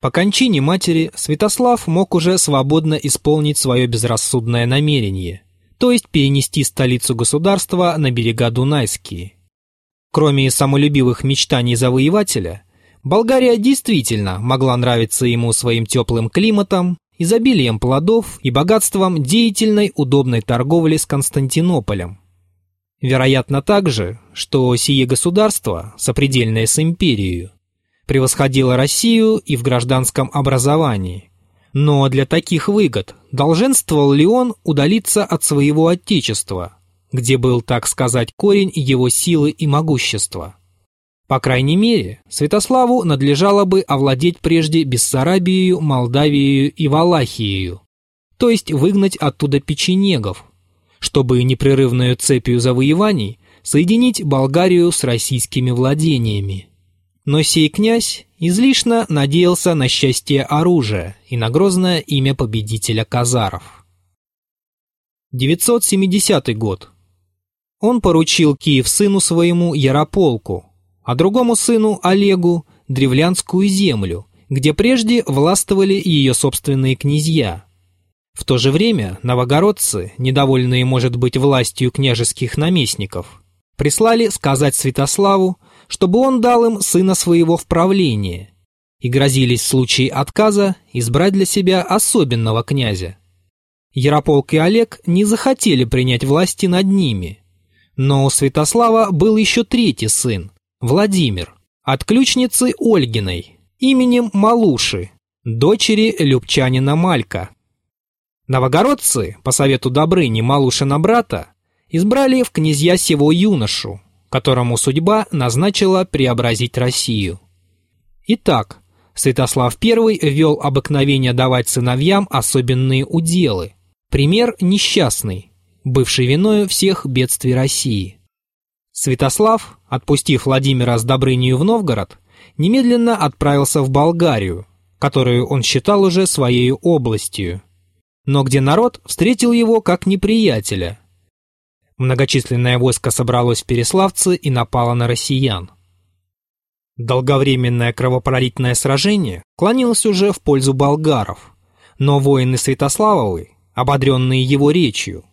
По кончине матери Святослав мог уже свободно исполнить свое безрассудное намерение, то есть перенести столицу государства на берега Дунайские. Кроме самолюбивых мечтаний завоевателя, Болгария действительно могла нравиться ему своим теплым климатом, изобилием плодов и богатством деятельной удобной торговли с Константинополем. Вероятно также, что сие государство, сопредельное с империей, превосходило Россию и в гражданском образовании. Но для таких выгод долженствовал ли он удалиться от своего отечества, где был, так сказать, корень его силы и могущества? По крайней мере, Святославу надлежало бы овладеть прежде Бессарабией, Молдавией и Валахией, то есть выгнать оттуда печенегов, чтобы непрерывную цепью завоеваний соединить Болгарию с российскими владениями. Но сей князь излишне надеялся на счастье оружия и на грозное имя победителя казаров. 970 год. Он поручил Киев сыну своему Ярополку, а другому сыну Олегу древлянскую землю, где прежде властвовали ее собственные князья. В то же время новогородцы, недовольные, может быть, властью княжеских наместников, прислали сказать Святославу, чтобы он дал им сына своего в правление, и грозились в случае отказа избрать для себя особенного князя. Ярополк и Олег не захотели принять власти над ними, но у Святослава был еще третий сын, Владимир, от ключницы Ольгиной, именем Малуши, дочери любчанина Малька. Новогородцы, по совету Добрыни Малушина брата, избрали в князья сего юношу, которому судьба назначила преобразить Россию. Итак, Святослав I ввел обыкновение давать сыновьям особенные уделы. Пример несчастный, бывший виною всех бедствий России. Святослав, отпустив Владимира с Добрынию в Новгород, немедленно отправился в Болгарию, которую он считал уже своей областью, но где народ встретил его как неприятеля. Многочисленное войско собралось в Переславце и напало на россиян. Долговременное кровопролитное сражение клонилось уже в пользу болгаров, но воины Святославовы, ободренные его речью,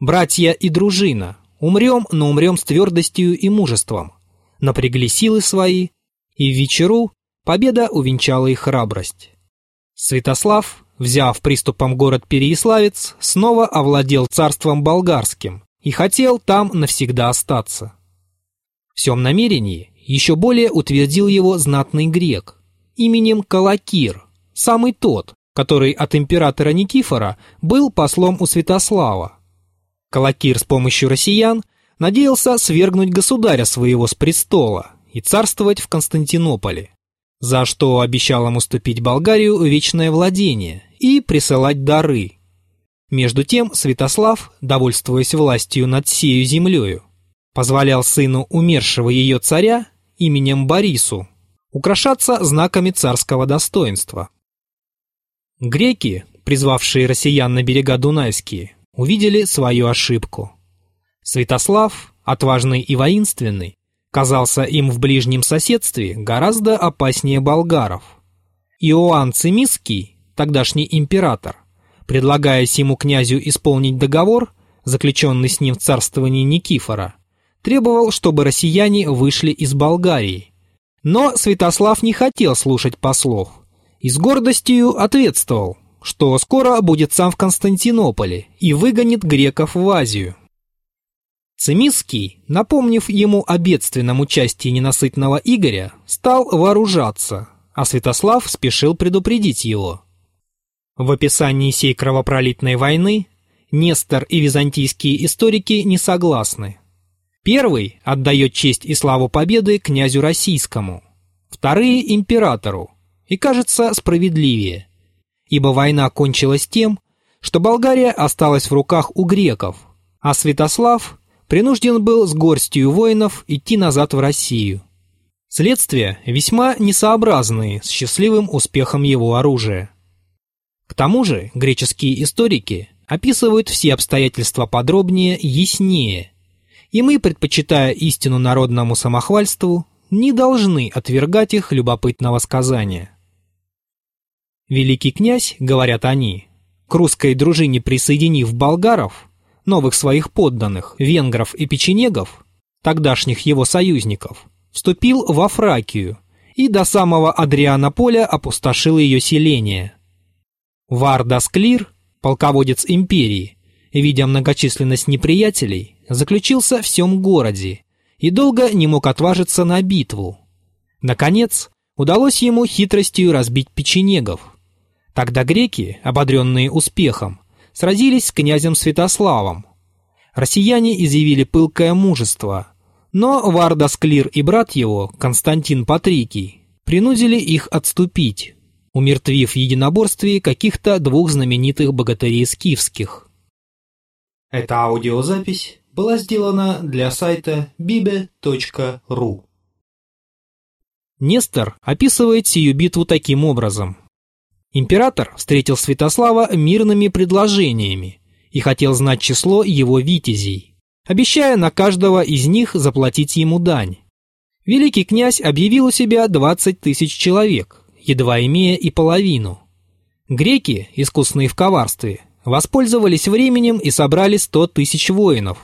братья и дружина – Умрем, но умрем с твердостью и мужеством. Напрягли силы свои, и в вечеру победа увенчала их храбрость. Святослав, взяв приступом город Переяславец, снова овладел царством болгарским и хотел там навсегда остаться. В всем намерении еще более утвердил его знатный грек именем Калакир, самый тот, который от императора Никифора был послом у Святослава. Калакир с помощью россиян надеялся свергнуть государя своего с престола и царствовать в Константинополе, за что обещал ему уступить Болгарию вечное владение и присылать дары. Между тем Святослав, довольствуясь властью над сею землею, позволял сыну умершего ее царя именем Борису украшаться знаками царского достоинства. Греки, призвавшие россиян на берега Дунайские, увидели свою ошибку. Святослав, отважный и воинственный, казался им в ближнем соседстве гораздо опаснее болгаров. Иоанн Цимиский, тогдашний император, предлагая ему князю исполнить договор, заключенный с ним в царствовании Никифора, требовал, чтобы россияне вышли из Болгарии. Но Святослав не хотел слушать послов и с гордостью ответствовал, что скоро будет сам в Константинополе и выгонит греков в Азию. Цимисский, напомнив ему о бедственном участии ненасытного Игоря, стал вооружаться, а Святослав спешил предупредить его. В описании сей кровопролитной войны Нестор и византийские историки не согласны. Первый отдает честь и славу победы князю российскому, вторые – императору, и кажется справедливее – ибо война кончилась тем, что Болгария осталась в руках у греков, а Святослав принужден был с горстью воинов идти назад в Россию. Следствия весьма несообразные с счастливым успехом его оружия. К тому же греческие историки описывают все обстоятельства подробнее яснее, и мы, предпочитая истину народному самохвальству, не должны отвергать их любопытного сказания. Великий князь, говорят они, к русской дружине присоединив болгаров, новых своих подданных, венгров и печенегов, тогдашних его союзников, вступил во Фракию и до самого Адрианополя опустошил ее селение. Вардасклир, полководец империи, видя многочисленность неприятелей, заключился в всем городе и долго не мог отважиться на битву. Наконец, удалось ему хитростью разбить печенегов. Тогда греки, ободренные успехом, сразились с князем Святославом. Россияне изъявили пылкое мужество, но Вардасклир и брат его, Константин Патрикий, принудили их отступить, умертвив в единоборстве каких-то двух знаменитых богатырей скифских. Эта аудиозапись была сделана для сайта bibe.ru. Нестор описывает сию битву таким образом. Император встретил Святослава мирными предложениями и хотел знать число его витязей, обещая на каждого из них заплатить ему дань. Великий князь объявил у себя 20 тысяч человек, едва имея и половину. Греки, искусные в коварстве, воспользовались временем и собрали 100 тысяч воинов,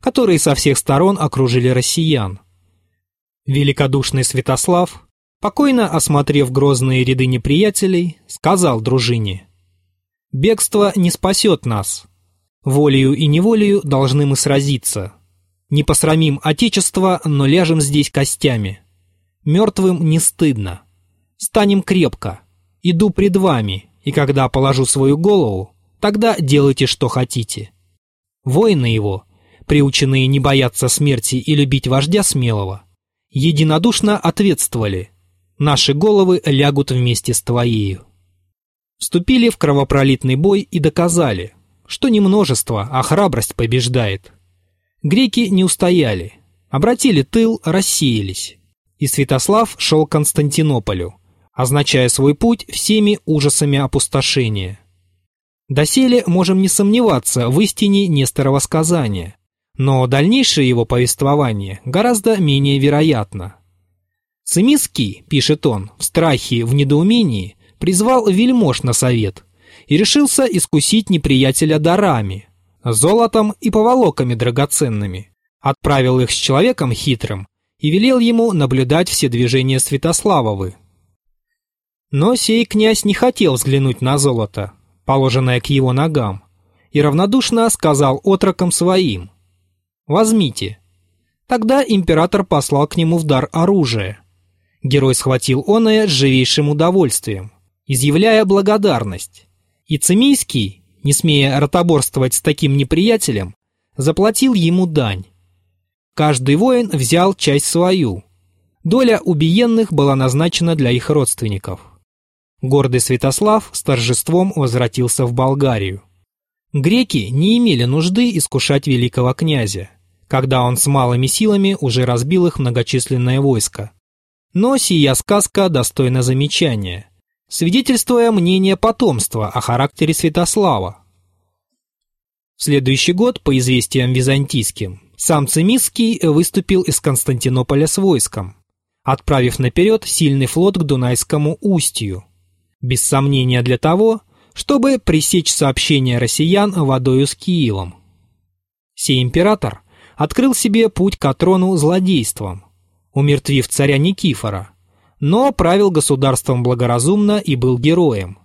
которые со всех сторон окружили россиян. Великодушный Святослав Покойно осмотрев грозные ряды неприятелей, сказал дружине. «Бегство не спасет нас. Волею и неволею должны мы сразиться. Не посрамим Отечество, но ляжем здесь костями. Мертвым не стыдно. Станем крепко. Иду пред вами, и когда положу свою голову, тогда делайте, что хотите». Воины его, приученные не бояться смерти и любить вождя смелого, единодушно ответствовали – Наши головы лягут вместе с твоею. Вступили в кровопролитный бой и доказали, что не множество, а храбрость побеждает. Греки не устояли, обратили тыл, рассеялись. И Святослав шел к Константинополю, означая свой путь всеми ужасами опустошения. Доселе можем не сомневаться в истине Несторова сказания, но дальнейшее его повествование гораздо менее вероятно. Цимиский, пишет он, в страхе, в недоумении, призвал вельмож на совет и решился искусить неприятеля дарами, золотом и поволоками драгоценными. Отправил их с человеком хитрым и велел ему наблюдать все движения Святославовы. Но сей князь не хотел взглянуть на золото, положенное к его ногам, и равнодушно сказал отрокам своим «Возьмите». Тогда император послал к нему в дар оружие – Герой схватил оное с живейшим удовольствием, изъявляя благодарность. И Цемийский, не смея ротоборствовать с таким неприятелем, заплатил ему дань. Каждый воин взял часть свою. Доля убиенных была назначена для их родственников. Гордый Святослав с торжеством возвратился в Болгарию. Греки не имели нужды искушать великого князя, когда он с малыми силами уже разбил их многочисленное войско. Но сия сказка достойна замечания, свидетельствуя мнение потомства о характере Святослава. В следующий год, по известиям византийским, сам Цимисский выступил из Константинополя с войском, отправив наперед сильный флот к Дунайскому устью, без сомнения для того, чтобы пресечь сообщение россиян водою с Киевом. Сей император открыл себе путь к трону злодейством, умертвив царя Никифора, но правил государством благоразумно и был героем.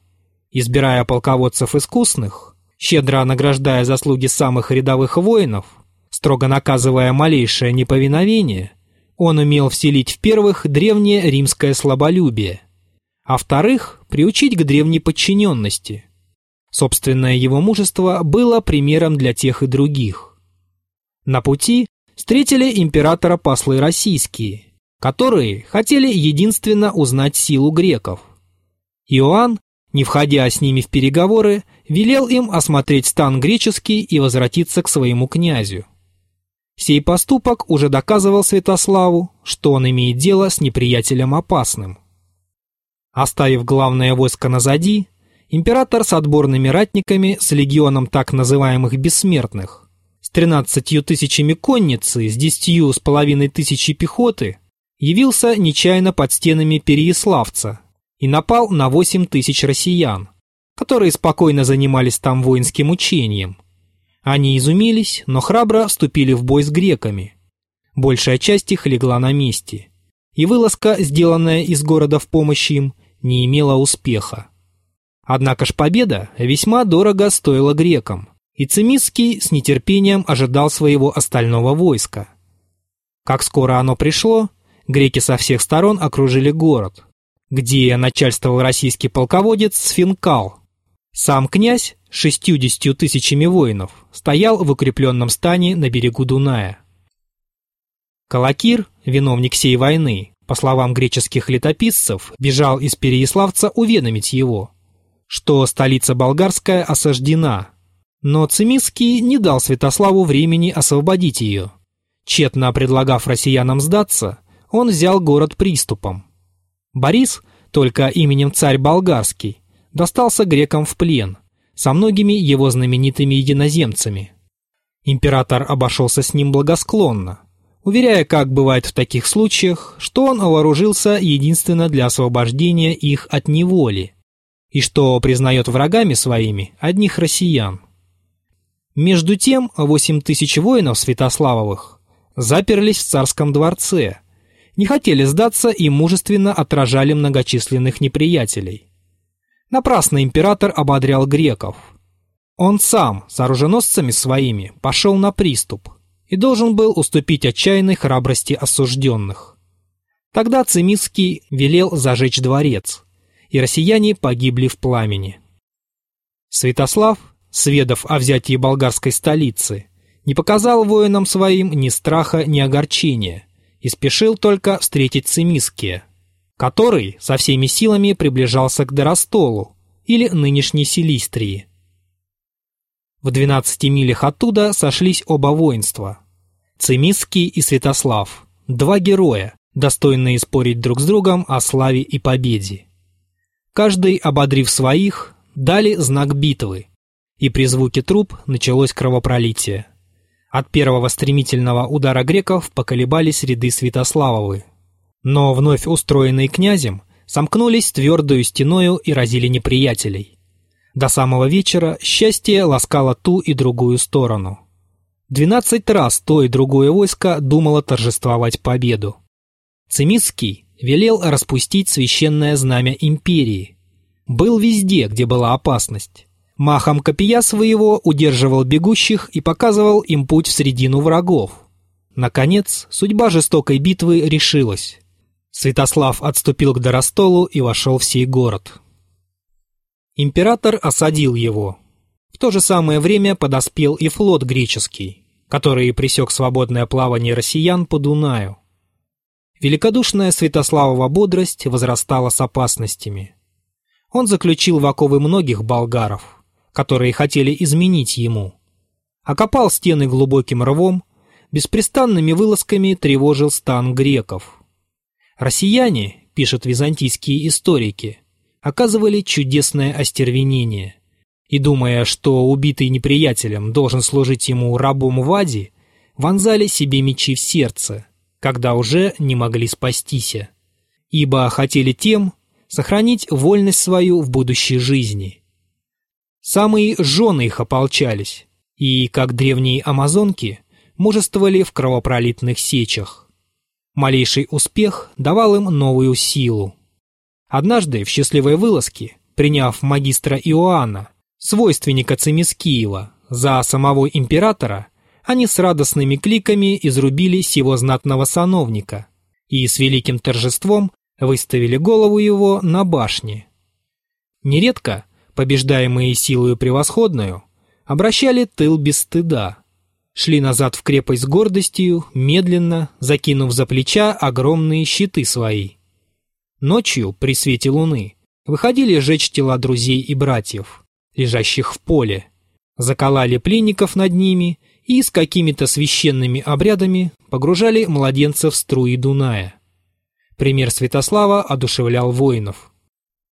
Избирая полководцев искусных, щедро награждая заслуги самых рядовых воинов, строго наказывая малейшее неповиновение, он умел вселить в первых древнее римское слаболюбие, а вторых приучить к древней подчиненности. Собственное его мужество было примером для тех и других. На пути встретили императора послы российские, которые хотели единственно узнать силу греков. Иоанн, не входя с ними в переговоры, велел им осмотреть стан греческий и возвратиться к своему князю. Сей поступок уже доказывал Святославу, что он имеет дело с неприятелем опасным. Оставив главное войско назади, император с отборными ратниками, с легионом так называемых «бессмертных», тринадцатью тысячами конницы, с десятью с половиной тысячей пехоты, явился нечаянно под стенами Переяславца и напал на 8 тысяч россиян, которые спокойно занимались там воинским учением. Они изумились, но храбро вступили в бой с греками. Большая часть их легла на месте, и вылазка, сделанная из города в помощь им, не имела успеха. Однако ж победа весьма дорого стоила грекам, и Цимисский с нетерпением ожидал своего остального войска. Как скоро оно пришло, греки со всех сторон окружили город, где начальствовал российский полководец Сфинкал. Сам князь с шестьюдесятью тысячами воинов стоял в укрепленном стане на берегу Дуная. Калакир, виновник сей войны, по словам греческих летописцев, бежал из Переяславца уведомить его, что столица болгарская осаждена, но Цимиский не дал Святославу времени освободить ее. Тщетно предлагав россиянам сдаться, он взял город приступом. Борис, только именем царь болгарский, достался грекам в плен, со многими его знаменитыми единоземцами. Император обошелся с ним благосклонно, уверяя, как бывает в таких случаях, что он вооружился единственно для освобождения их от неволи, и что признает врагами своими одних россиян. Между тем, восемь тысяч воинов Святославовых заперлись в царском дворце, не хотели сдаться и мужественно отражали многочисленных неприятелей. Напрасно император ободрял греков. Он сам с оруженосцами своими пошел на приступ и должен был уступить отчаянной храбрости осужденных. Тогда Цимисский велел зажечь дворец, и россияне погибли в пламени. Святослав сведав о взятии болгарской столицы, не показал воинам своим ни страха, ни огорчения и спешил только встретить Цимиския, который со всеми силами приближался к Доростолу или нынешней Силистрии. В 12 милях оттуда сошлись оба воинства – Цимиский и Святослав, два героя, достойные спорить друг с другом о славе и победе. Каждый, ободрив своих, дали знак битвы – и при звуке труп началось кровопролитие. От первого стремительного удара греков поколебались ряды Святославовы. Но вновь устроенные князем сомкнулись твердую стеною и разили неприятелей. До самого вечера счастье ласкало ту и другую сторону. Двенадцать раз то и другое войско думало торжествовать победу. Цимисский велел распустить священное знамя империи. Был везде, где была опасность. Махом копья своего удерживал бегущих и показывал им путь в середину врагов. Наконец, судьба жестокой битвы решилась. Святослав отступил к Доростолу и вошел в сей город. Император осадил его. В то же самое время подоспел и флот греческий, который пресек свободное плавание россиян по Дунаю. Великодушная Святославова бодрость возрастала с опасностями. Он заключил в оковы многих болгаров – которые хотели изменить ему. Окопал стены глубоким рвом, беспрестанными вылазками тревожил стан греков. Россияне, пишут византийские историки, оказывали чудесное остервенение. И думая, что убитый неприятелем должен служить ему рабом в аде, вонзали себе мечи в сердце, когда уже не могли спастись, ибо хотели тем сохранить вольность свою в будущей жизни – Самые жены их ополчались, и, как древние амазонки, мужествовали в кровопролитных сечах. Малейший успех давал им новую силу. Однажды в счастливой вылазке, приняв магистра Иоанна, свойственника Цимискиева, за самого императора, они с радостными кликами изрубили сего знатного сановника и с великим торжеством выставили голову его на башне. Нередко побеждаемые силою превосходную, обращали тыл без стыда, шли назад в крепость с гордостью, медленно, закинув за плеча огромные щиты свои. Ночью, при свете луны, выходили жечь тела друзей и братьев, лежащих в поле, заколали пленников над ними и с какими-то священными обрядами погружали младенцев в струи Дуная. Пример Святослава одушевлял воинов.